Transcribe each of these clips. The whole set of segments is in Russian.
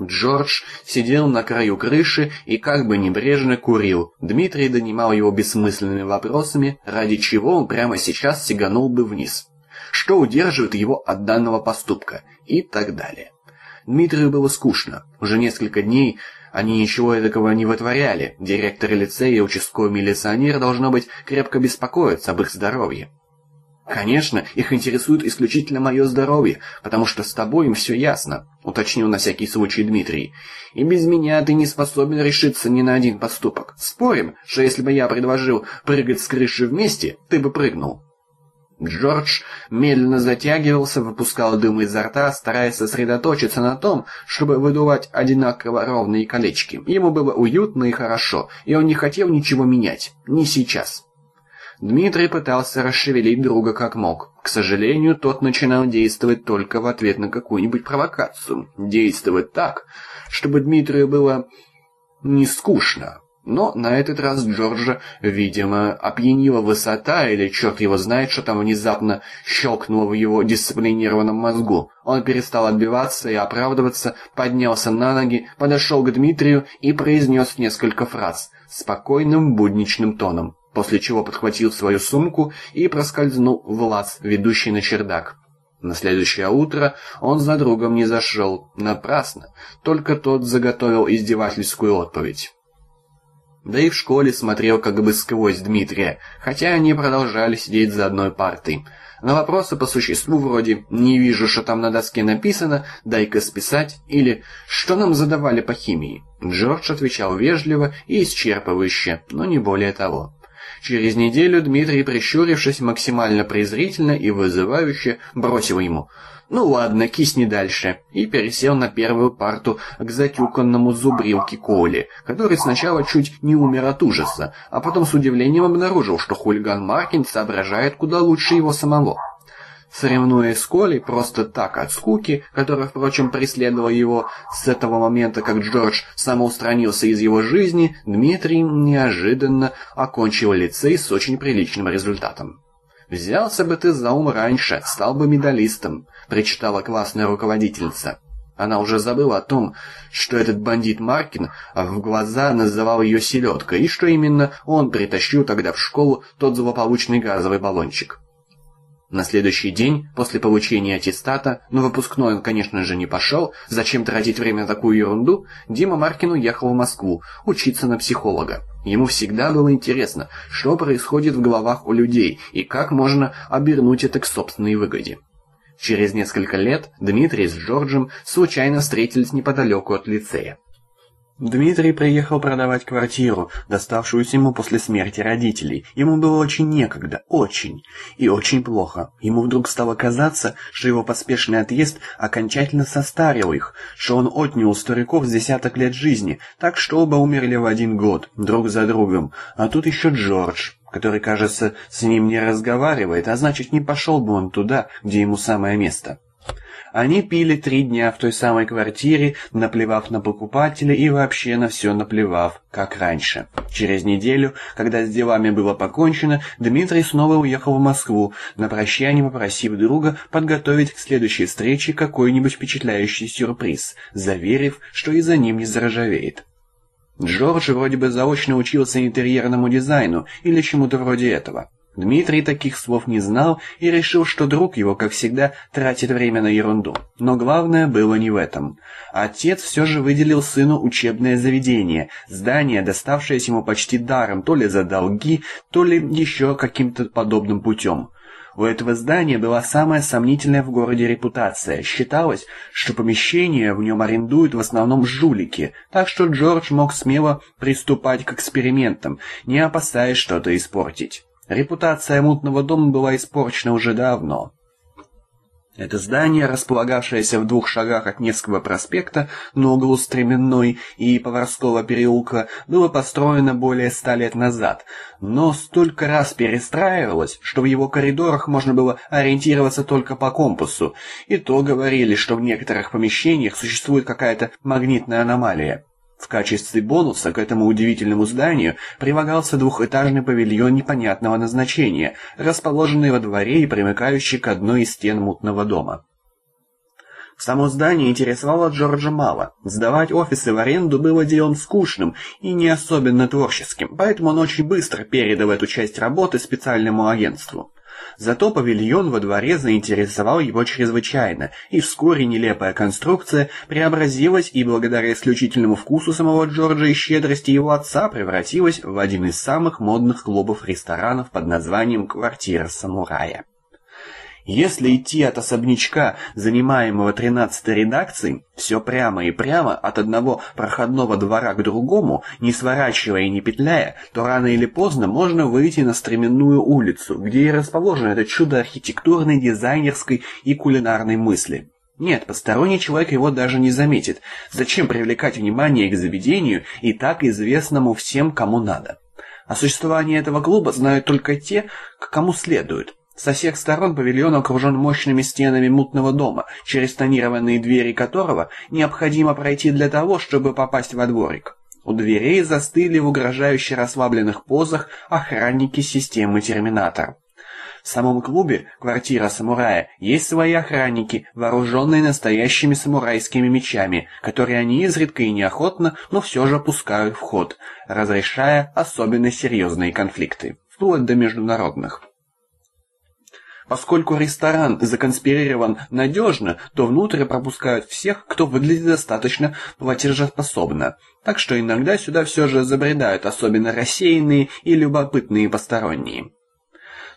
Джордж сидел на краю крыши и как бы небрежно курил. Дмитрий донимал его бессмысленными вопросами, ради чего он прямо сейчас сиганул бы вниз. Что удерживает его от данного поступка и так далее. Дмитрию было скучно. Уже несколько дней они ничего такого не вытворяли. Директор лицея и участковый милиционер, должно быть, крепко беспокоятся об их здоровье. «Конечно, их интересует исключительно мое здоровье, потому что с тобой им все ясно», — уточнил на всякий случай Дмитрий. «И без меня ты не способен решиться ни на один поступок. Спорим, что если бы я предложил прыгать с крыши вместе, ты бы прыгнул?» Джордж медленно затягивался, выпускал дым изо рта, стараясь сосредоточиться на том, чтобы выдувать одинаково ровные колечки. Ему было уютно и хорошо, и он не хотел ничего менять. Не сейчас. Дмитрий пытался расшевелить друга как мог. К сожалению, тот начинал действовать только в ответ на какую-нибудь провокацию. Действовать так, чтобы Дмитрию было не скучно. Но на этот раз Джорджа, видимо, опьянила высота, или черт его знает, что там внезапно щелкнуло в его дисциплинированном мозгу. Он перестал отбиваться и оправдываться, поднялся на ноги, подошел к Дмитрию и произнес несколько фраз спокойным будничным тоном после чего подхватил свою сумку и проскользнул в лаз, ведущий на чердак. На следующее утро он за другом не зашел. Напрасно. Только тот заготовил издевательскую отповедь. Да и в школе смотрел как бы сквозь Дмитрия, хотя они продолжали сидеть за одной партой. На вопросы по существу вроде «не вижу, что там на доске написано, дай-ка списать» или «что нам задавали по химии?» Джордж отвечал вежливо и исчерпывающе, но не более того. Через неделю Дмитрий, прищурившись максимально презрительно и вызывающе, бросил ему «Ну ладно, кисни дальше» и пересел на первую парту к затюканному зубрилке Коли, который сначала чуть не умер от ужаса, а потом с удивлением обнаружил, что хулиган Маркин соображает куда лучше его самого. Соревнуясь с Колей просто так от скуки, которая, впрочем, преследовала его с этого момента, как Джордж самоустранился из его жизни, Дмитрий неожиданно окончил лицей с очень приличным результатом. «Взялся бы ты за ум раньше, стал бы медалистом», — причитала классная руководительница. Она уже забыла о том, что этот бандит Маркин в глаза называл ее селедкой, и что именно он притащил тогда в школу тот злополучный газовый баллончик. На следующий день, после получения аттестата, но выпускной он, конечно же, не пошел, зачем тратить время на такую ерунду, Дима Маркин уехал в Москву учиться на психолога. Ему всегда было интересно, что происходит в головах у людей и как можно обернуть это к собственной выгоде. Через несколько лет Дмитрий с Джорджем случайно встретились неподалеку от лицея. Дмитрий приехал продавать квартиру, доставшуюся ему после смерти родителей. Ему было очень некогда, очень и очень плохо. Ему вдруг стало казаться, что его поспешный отъезд окончательно состарил их, что он отнял у стариков десяток лет жизни, так что оба умерли в один год, друг за другом. А тут еще Джордж, который, кажется, с ним не разговаривает, а значит, не пошел бы он туда, где ему самое место. Они пили три дня в той самой квартире, наплевав на покупателя и вообще на все наплевав, как раньше. Через неделю, когда с делами было покончено, Дмитрий снова уехал в Москву, на прощание попросив друга подготовить к следующей встрече какой-нибудь впечатляющий сюрприз, заверив, что и за ним не заржавеет. Джордж вроде бы заочно учился интерьерному дизайну или чему-то вроде этого. Дмитрий таких слов не знал и решил, что друг его, как всегда, тратит время на ерунду. Но главное было не в этом. Отец все же выделил сыну учебное заведение, здание, доставшееся ему почти даром, то ли за долги, то ли еще каким-то подобным путем. У этого здания была самая сомнительная в городе репутация. Считалось, что помещение в нем арендуют в основном жулики, так что Джордж мог смело приступать к экспериментам, не опасаясь что-то испортить. Репутация мутного дома была испорчена уже давно. Это здание, располагавшееся в двух шагах от Невского проспекта на углу Стременной и Поварского переулка, было построено более ста лет назад, но столько раз перестраивалось, что в его коридорах можно было ориентироваться только по компасу, и то говорили, что в некоторых помещениях существует какая-то магнитная аномалия. В качестве бонуса к этому удивительному зданию прилагался двухэтажный павильон непонятного назначения, расположенный во дворе и примыкающий к одной из стен мутного дома. Само здание интересовало Джорджа мало. Сдавать офисы в аренду было делом скучным и не особенно творческим, поэтому он очень быстро передал эту часть работы специальному агентству. Зато павильон во дворе заинтересовал его чрезвычайно, и вскоре нелепая конструкция преобразилась и благодаря исключительному вкусу самого Джорджа и щедрости его отца превратилась в один из самых модных клубов-ресторанов под названием «Квартира самурая». Если идти от особнячка, занимаемого 13-й редакцией, все прямо и прямо от одного проходного двора к другому, не сворачивая и не петляя, то рано или поздно можно выйти на Стременную улицу, где и расположено это чудо архитектурной, дизайнерской и кулинарной мысли. Нет, посторонний человек его даже не заметит. Зачем привлекать внимание к заведению и так известному всем, кому надо? О существовании этого клуба знают только те, к кому следует. Со всех сторон павильон окружен мощными стенами мутного дома, через тонированные двери которого необходимо пройти для того, чтобы попасть во дворик. У дверей застыли в угрожающе расслабленных позах охранники системы Терминатор. В самом клубе «Квартира самурая» есть свои охранники, вооруженные настоящими самурайскими мечами, которые они изредка и неохотно, но все же пускают в ход, разрешая особенно серьезные конфликты, вплоть до международных. Поскольку ресторан законспирирован надежно, то внутрь пропускают всех, кто выглядит достаточно платежеспособно. Так что иногда сюда все же забредают особенно рассеянные и любопытные посторонние.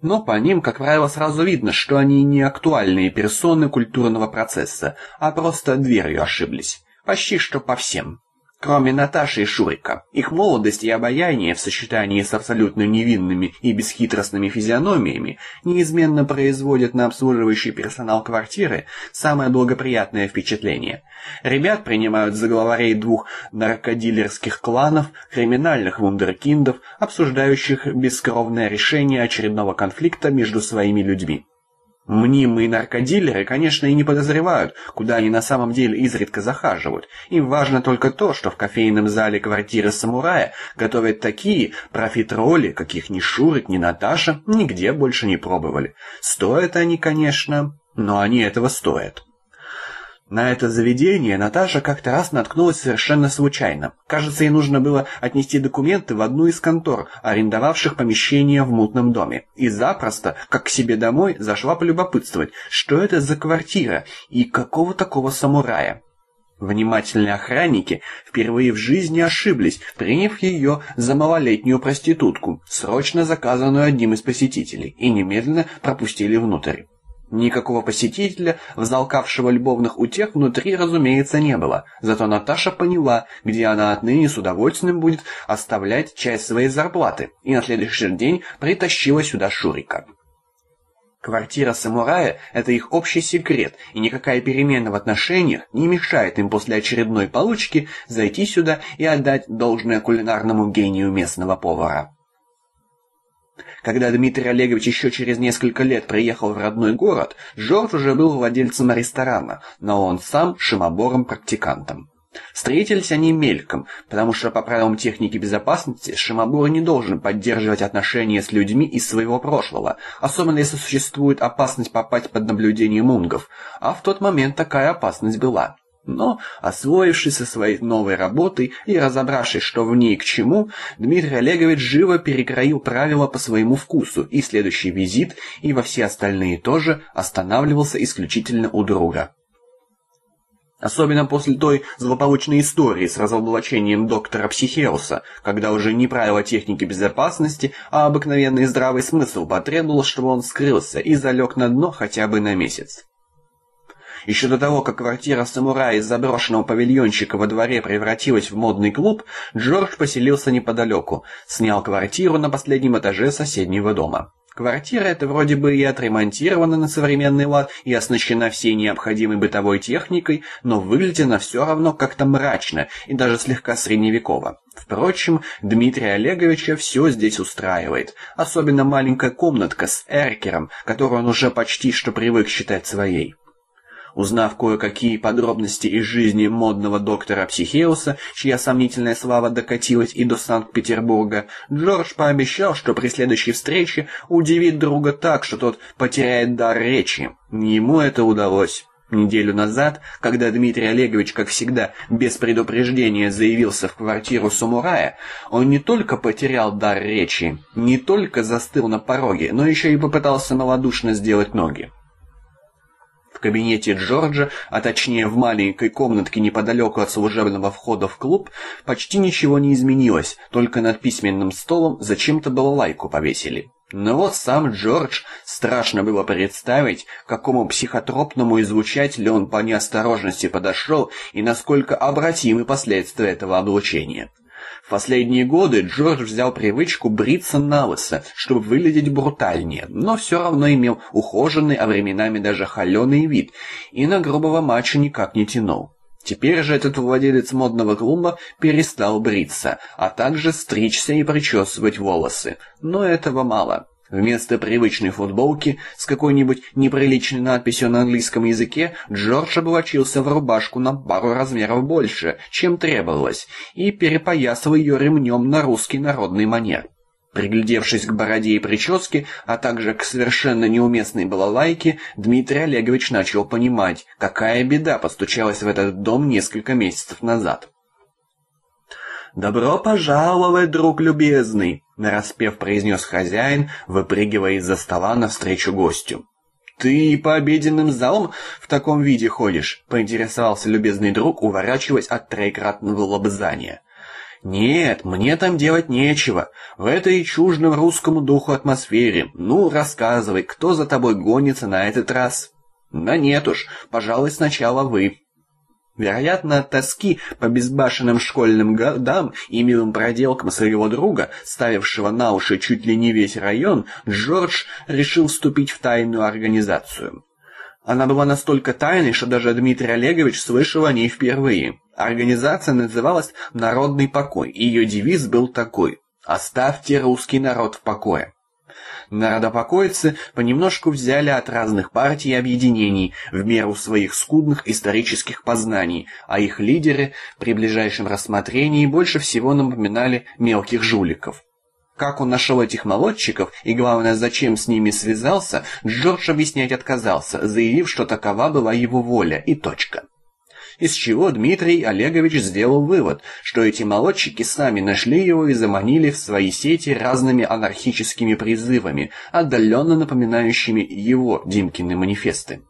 Но по ним, как правило, сразу видно, что они не актуальные персоны культурного процесса, а просто дверью ошиблись. Почти что по всем. Кроме Наташи и Шурика, их молодость и обаяние в сочетании с абсолютно невинными и бесхитростными физиономиями неизменно производят на обслуживающий персонал квартиры самое благоприятное впечатление. Ребят принимают за главарей двух наркодилерских кланов, криминальных вундеркиндов, обсуждающих бескровное решение очередного конфликта между своими людьми. Мнимые наркодилеры, конечно, и не подозревают, куда они на самом деле изредка захаживают. Им важно только то, что в кофейном зале квартиры самурая готовят такие профитроли, каких ни Шурик, ни Наташа нигде больше не пробовали. Стоят они, конечно, но они этого стоят. На это заведение Наташа как-то раз наткнулась совершенно случайно. Кажется, ей нужно было отнести документы в одну из контор, арендовавших помещение в мутном доме. И запросто, как к себе домой, зашла полюбопытствовать, что это за квартира и какого такого самурая. Внимательные охранники впервые в жизни ошиблись, приняв ее за малолетнюю проститутку, срочно заказанную одним из посетителей, и немедленно пропустили внутрь. Никакого посетителя, взалкавшего любовных утех, внутри, разумеется, не было. Зато Наташа поняла, где она отныне с удовольствием будет оставлять часть своей зарплаты, и на следующий день притащила сюда Шурика. Квартира самурая – это их общий секрет, и никакая перемена в отношениях не мешает им после очередной получки зайти сюда и отдать должное кулинарному гению местного повара. Когда Дмитрий Олегович еще через несколько лет приехал в родной город, Жорж уже был владельцем ресторана, но он сам шимобором-практикантом. Встретились они мельком, потому что по правилам техники безопасности Шимобор не должен поддерживать отношения с людьми из своего прошлого, особенно если существует опасность попасть под наблюдение мунгов, а в тот момент такая опасность была. Но, освоившись со своей новой работой и разобравшись, что в ней к чему, Дмитрий Олегович живо перекроил правила по своему вкусу, и следующий визит, и во все остальные тоже, останавливался исключительно у друга. Особенно после той злополучной истории с разоблачением доктора Психеуса, когда уже не правила техники безопасности, а обыкновенный здравый смысл потребовал, чтобы он скрылся и залег на дно хотя бы на месяц. Еще до того, как квартира самурая из заброшенного павильончика во дворе превратилась в модный клуб, Джордж поселился неподалеку, снял квартиру на последнем этаже соседнего дома. Квартира эта вроде бы и отремонтирована на современный лад и оснащена всей необходимой бытовой техникой, но выглядит она все равно как-то мрачно и даже слегка средневеково. Впрочем, Дмитрия Олеговича все здесь устраивает, особенно маленькая комнатка с эркером, которую он уже почти что привык считать своей. Узнав кое-какие подробности из жизни модного доктора Психеуса, чья сомнительная слава докатилась и до Санкт-Петербурга, Джордж пообещал, что при следующей встрече удивит друга так, что тот потеряет дар речи. Ему это удалось. Неделю назад, когда Дмитрий Олегович, как всегда, без предупреждения заявился в квартиру самурая, он не только потерял дар речи, не только застыл на пороге, но еще и попытался малодушно сделать ноги. Кабинете Джорджа, а точнее в маленькой комнатке неподалеку от служебного входа в клуб, почти ничего не изменилось, только над письменным столом зачем-то балалайку повесили. Но вот сам Джордж страшно было представить, к какому психотропному излучателю он по неосторожности подошел и насколько обратимы последствия этого облучения. Последние годы Джордж взял привычку бриться на лысо, чтобы выглядеть брутальнее, но все равно имел ухоженный, а временами даже холеный вид, и на грубого мачо никак не тянул. Теперь же этот владелец модного клуба перестал бриться, а также стричься и причесывать волосы. Но этого мало. Вместо привычной футболки с какой-нибудь неприличной надписью на английском языке Джордж облачился в рубашку на пару размеров больше, чем требовалось, и перепоясал ее ремнем на русский народный манер. Приглядевшись к бороде и прическе, а также к совершенно неуместной балалайке, Дмитрий Олегович начал понимать, какая беда постучалась в этот дом несколько месяцев назад. «Добро пожаловать, друг любезный!» — нараспев произнес хозяин, выпрыгивая из-за стола навстречу гостю. «Ты по обеденным залам в таком виде ходишь?» — поинтересовался любезный друг, уворачиваясь от троекратного лобзания. «Нет, мне там делать нечего. В этой чуждом русскому духу атмосфере. Ну, рассказывай, кто за тобой гонится на этот раз?» «Да нет уж, пожалуй, сначала вы». Вероятно, от тоски по безбашенным школьным годам и милым проделкам своего друга, ставившего на уши чуть ли не весь район, Джордж решил вступить в тайную организацию. Она была настолько тайной, что даже Дмитрий Олегович слышал о ней впервые. Организация называлась «Народный покой», и ее девиз был такой «Оставьте русский народ в покое». Народопокойцы понемножку взяли от разных партий и объединений в меру своих скудных исторических познаний, а их лидеры при ближайшем рассмотрении больше всего напоминали мелких жуликов. Как он нашел этих молодчиков и, главное, зачем с ними связался, Джордж объяснять отказался, заявив, что такова была его воля и точка из чего Дмитрий Олегович сделал вывод, что эти молодчики сами нашли его и заманили в свои сети разными анархическими призывами, отдаленно напоминающими его Димкины манифесты.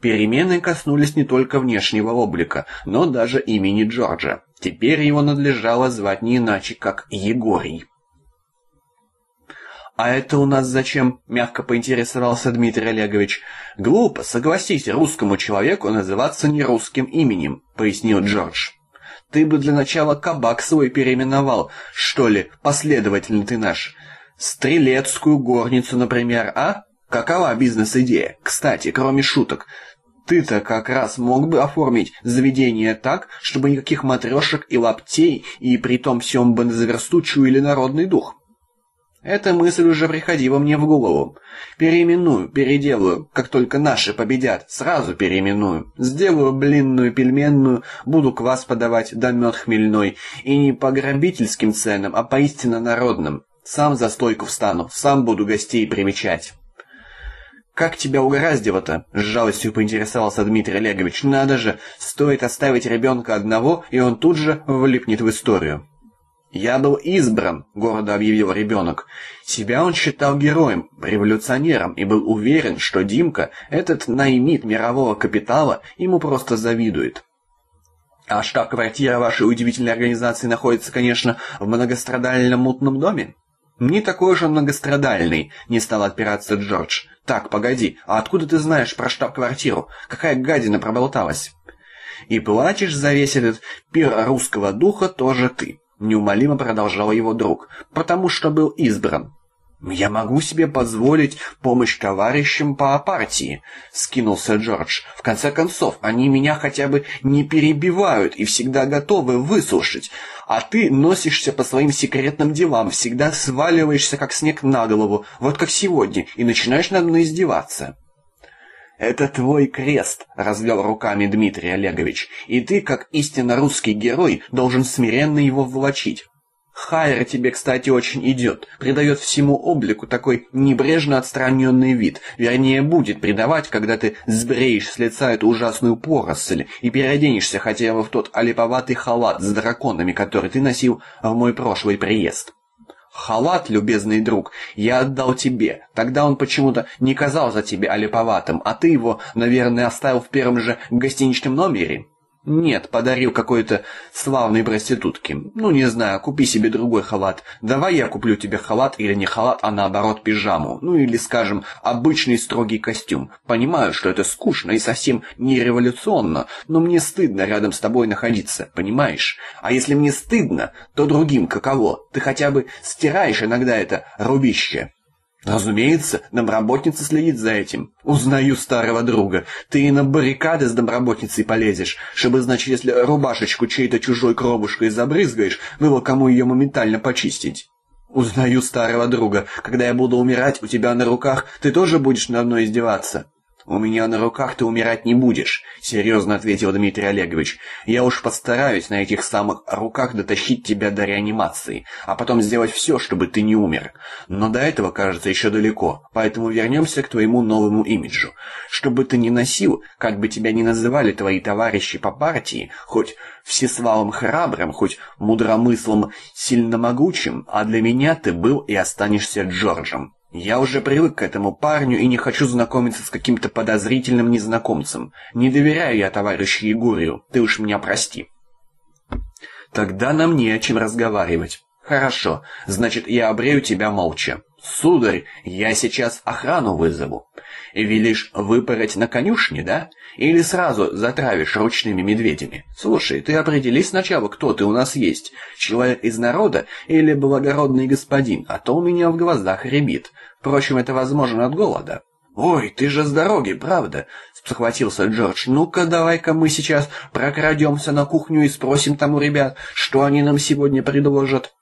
Перемены коснулись не только внешнего облика, но даже имени Джорджа. Теперь его надлежало звать не иначе, как Егорий. «А это у нас зачем?» — мягко поинтересовался Дмитрий Олегович. «Глупо, согласись, русскому человеку называться не русским именем», — пояснил Джордж. «Ты бы для начала кабак свой переименовал, что ли, последовательно ты наш. Стрелецкую горницу, например, а? Какова бизнес-идея? Кстати, кроме шуток, ты-то как раз мог бы оформить заведение так, чтобы никаких матрешек и лаптей, и при том всем бы за версту чуяли народный дух». Эта мысль уже приходила мне в голову. Переименую, переделаю, как только наши победят, сразу переименую. Сделаю блинную пельменную, буду квас подавать, да мед хмельной. И не по грабительским ценам, а по истинно народным. Сам за стойку встану, сам буду гостей примечать. «Как тебя угораздило-то?» — с жалостью поинтересовался Дмитрий Олегович. «Надо же, стоит оставить ребенка одного, и он тут же влипнет в историю». «Я был избран», — гордо объявил ребенок. Себя он считал героем, революционером и был уверен, что Димка, этот наймит мирового капитала, ему просто завидует. А штаб-квартира вашей удивительной организации находится, конечно, в многострадальном мутном доме? Не такой же многострадальный, не стал отпираться Джордж. Так, погоди, а откуда ты знаешь про штаб-квартиру? Какая гадина проболталась? И платишь за весь этот пир русского духа тоже ты. Неумолимо продолжал его друг, потому что был избран. «Я могу себе позволить помощь товарищам по партии», — скинулся Джордж. «В конце концов, они меня хотя бы не перебивают и всегда готовы выслушать, а ты носишься по своим секретным делам, всегда сваливаешься как снег на голову, вот как сегодня, и начинаешь над мной издеваться». «Это твой крест», — развел руками Дмитрий Олегович, «и ты, как истинно русский герой, должен смиренно его влачить». Хайра тебе, кстати, очень идет. Придает всему облику такой небрежно отстраненный вид. Вернее, будет придавать, когда ты сбреешь с лица эту ужасную поросль и переоденешься хотя бы в тот олиповатый халат с драконами, который ты носил в мой прошлый приезд. Халат, любезный друг, я отдал тебе. Тогда он почему-то не казался тебе олиповатым, а ты его, наверное, оставил в первом же гостиничном номере. «Нет, подарил какой-то славной проститутке. Ну, не знаю, купи себе другой халат. Давай я куплю тебе халат или не халат, а наоборот пижаму. Ну, или, скажем, обычный строгий костюм. Понимаю, что это скучно и совсем не революционно, но мне стыдно рядом с тобой находиться, понимаешь? А если мне стыдно, то другим каково? Ты хотя бы стираешь иногда это рубище». Разумеется, домработница следит за этим. Узнаю старого друга. Ты и на баррикады с домработницей полезешь, чтобы, значит, если рубашечку чьей-то чужой кровушкой забрызгаешь, было кому ее моментально почистить. Узнаю старого друга. Когда я буду умирать у тебя на руках, ты тоже будешь надо мной издеваться. «У меня на руках ты умирать не будешь», — серьезно ответил Дмитрий Олегович. «Я уж постараюсь на этих самых руках дотащить тебя до реанимации, а потом сделать все, чтобы ты не умер. Но до этого, кажется, еще далеко, поэтому вернемся к твоему новому имиджу. Чтобы ты не носил, как бы тебя ни называли твои товарищи по партии, хоть всесвалым храбрым, хоть мудромыслом сильномогучим, а для меня ты был и останешься Джорджем. Я уже привык к этому парню и не хочу знакомиться с каким-то подозрительным незнакомцем. Не доверяю я товарищу Егорию, ты уж меня прости. Тогда нам не о чем разговаривать. Хорошо, значит, я обрею тебя молча. Сударь, я сейчас охрану вызову. Велишь выпороть на конюшне, да? Или сразу затравишь ручными медведями? Слушай, ты определись сначала, кто ты у нас есть. Человек из народа или благородный господин, а то у меня в глазах рябит. Впрочем, это возможно от голода. «Ой, ты же с дороги, правда?» — спохватился Джордж. «Ну-ка, давай-ка мы сейчас прокрадемся на кухню и спросим там у ребят, что они нам сегодня предложат».